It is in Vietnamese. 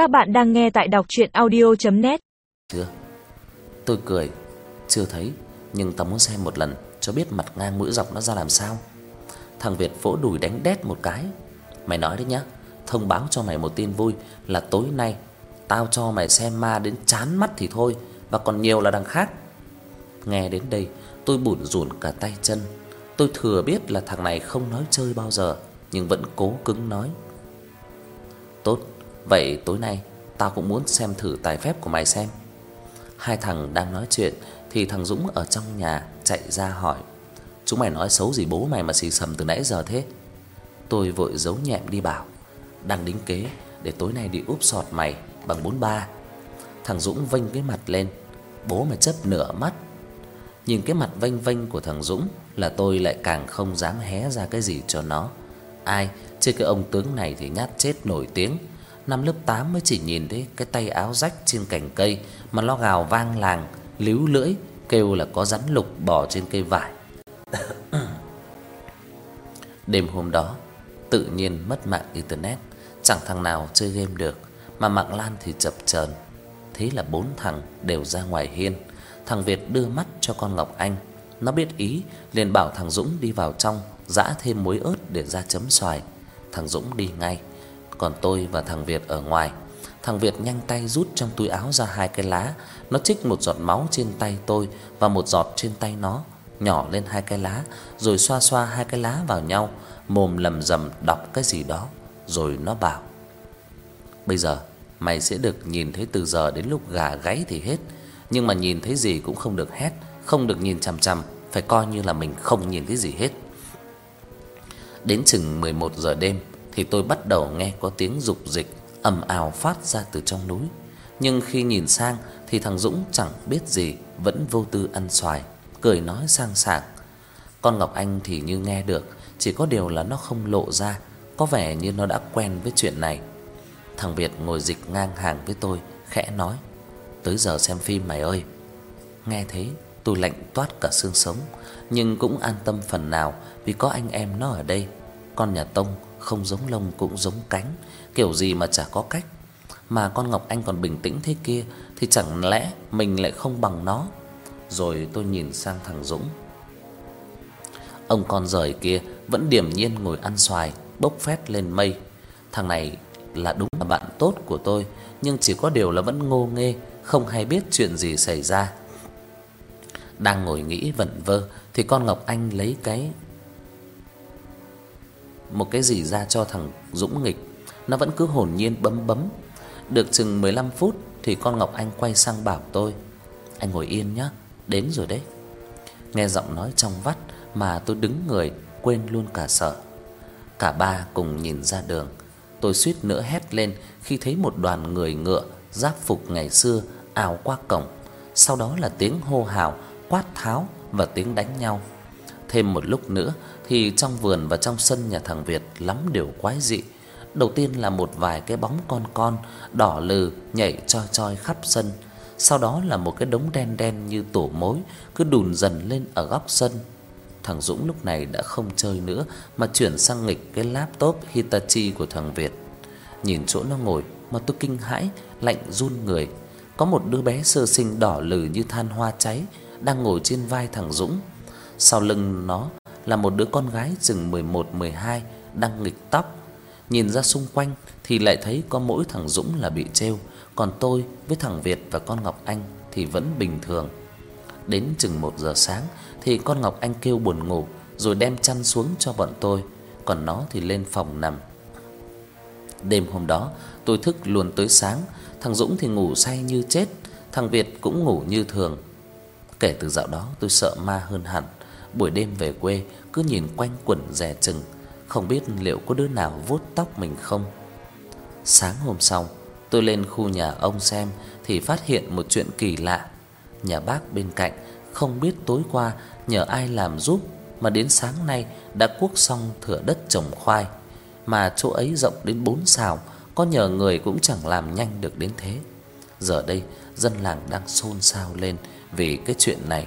Các bạn đang nghe tại đọc audio net Chưa. Tôi cười, chưa thấy, nhưng tao muốn xem một lần cho biết mặt ngang mũi dọc nó ra làm sao. Thằng Việt vỗ đùi đánh đét một cái. Mày nói đấy nhá, thông báo cho mày một tin vui là tối nay tao cho mày xem ma đến chán mắt thì thôi và còn nhiều là đằng khác. Nghe đến đây, tôi bủn rủn cả tay chân. Tôi thừa biết là thằng này không nói chơi bao giờ, nhưng vẫn cố cứng nói. Tốt, vậy tối nay tao cũng muốn xem thử tài phép của mày xem. Hai thằng đang nói chuyện thì thằng Dũng ở trong nhà chạy ra hỏi: "Chúng mày nói xấu gì bố mày mà xì xầm từ nãy giờ thế?" Tôi vội giấu nhẹm đi bảo: "Đang đính kế để tối nay đi úp sọt mày bằng 43." Thằng Dũng vênh cái mặt lên: "Bố mày chớp nửa mắt." Nhìn cái mặt vênh vênh của thằng Dũng là tôi lại càng không dám hé ra cái gì cho nó. Ai, chứ cái ông tướng này thì nhát chết nổi tiếng. Năm lớp 8 mới chỉ nhìn thấy cái tay áo rách trên cành cây mà lo gào vang làng, líu lưỡi kêu là có rắn lục bò trên cây vải. Đêm hôm đó, tự nhiên mất mạng internet, chẳng thằng nào chơi game được, mà mạng LAN thì chập chờn. Thế là bốn thằng đều ra ngoài hiên. Thằng Việt đưa mắt cho con Ngọc Anh, nó biết ý liền bảo thằng Dũng đi vào trong giã thêm muối ớt để ra chấm xoài. Thằng Dũng đi ngay, còn tôi và thằng Việt ở ngoài. Thằng Việt nhanh tay rút trong túi áo ra hai cái lá, nó trích một giọt máu trên tay tôi và một giọt trên tay nó, nhỏ lên hai cái lá, rồi xoa xoa hai cái lá vào nhau, mồm lẩm rầm đọc cái gì đó, rồi nó bảo: "Bây giờ mày sẽ được nhìn thấy từ giờ đến lúc gà gáy thì hết, nhưng mà nhìn thấy gì cũng không được hét, không được nhìn chằm chằm, phải coi như là mình không nhìn thấy gì hết." Đến chừng 11 giờ đêm thì tôi bắt đầu nghe có tiếng dục dịch ầm ào phát ra từ trong núi. Nhưng khi nhìn sang thì thằng Dũng chẳng biết gì, vẫn vô tư ăn xoài, cười nói sang sảng. Con Ngọc Anh thì như nghe được, chỉ có điều là nó không lộ ra, có vẻ như nó đã quen với chuyện này. Thằng Việt ngồi dịch ngang hàng với tôi, khẽ nói: "Tới giờ xem phim mày ơi." Nghe thế, tôi lạnh toát cả xương sống, nhưng cũng an tâm phần nào vì có anh em nó ở đây. Con nhà Tông không giống lông cũng giống cánh, kiểu gì mà chả có cách. Mà con Ngọc Anh còn bình tĩnh thế kia thì chẳng lẽ mình lại không bằng nó. Rồi tôi nhìn sang thằng Dũng. Ông con rời kia vẫn điềm nhiên ngồi ăn xoài, bốc phét lên mây. Thằng này là đúng là bạn tốt của tôi, nhưng chỉ có điều là vẫn ngô nghê, không hay biết chuyện gì xảy ra. Đang ngồi nghĩ vẩn vơ thì con Ngọc Anh lấy cái một cái gì ra cho thằng Dũng nghịch, nó vẫn cứ hồn nhiên bấm bấm. Được chừng 15 phút thì con Ngọc Anh quay sang bảo tôi: "Anh ngồi yên nhé, đến rồi đấy." Nghe giọng nói trong vắt mà tôi đứng người quên luôn cả sợ. Cả ba cùng nhìn ra đường. Tôi suýt nữa hét lên khi thấy một đoàn người ngựa giáp phục ngày xưa ào qua cổng. Sau đó là tiếng hô hào, quát tháo và tiếng đánh nhau. Thêm một lúc nữa thì trong vườn và trong sân nhà thằng Việt lắm điều quái dị. Đầu tiên là một vài cái bóng con con đỏ lừ nhảy choi choi khắp sân. Sau đó là một cái đống đen đen như tổ mối cứ đùn dần lên ở góc sân. Thằng Dũng lúc này đã không chơi nữa mà chuyển sang nghịch cái laptop Hitachi của thằng Việt. Nhìn chỗ nó ngồi mà tôi kinh hãi, lạnh run người. Có một đứa bé sơ sinh đỏ lừ như than hoa cháy đang ngồi trên vai thằng Dũng. Sau lưng nó là một đứa con gái chừng 11, 12 đang nghịch tóc. Nhìn ra xung quanh thì lại thấy có mỗi thằng Dũng là bị trêu, còn tôi với thằng Việt và con Ngọc Anh thì vẫn bình thường. Đến chừng 1 giờ sáng thì con Ngọc Anh kêu buồn ngủ rồi đem chăn xuống cho bọn tôi, còn nó thì lên phòng nằm. Đêm hôm đó, tôi thức luôn tới sáng, thằng Dũng thì ngủ say như chết, thằng Việt cũng ngủ như thường. Kể từ dạo đó tôi sợ ma hơn hẳn buổi đêm về quê cứ nhìn quanh quẩn dè chừng, không biết liệu có đứa nào vuốt tóc mình không. Sáng hôm sau, tôi lên khu nhà ông xem thì phát hiện một chuyện kỳ lạ. Nhà bác bên cạnh không biết tối qua nhờ ai làm giúp mà đến sáng nay đã cuốc xong thửa đất trồng khoai, mà chỗ ấy rộng đến 4 sào, có nhờ người cũng chẳng làm nhanh được đến thế. Giờ đây, dân làng đang xôn xao lên vì cái chuyện này.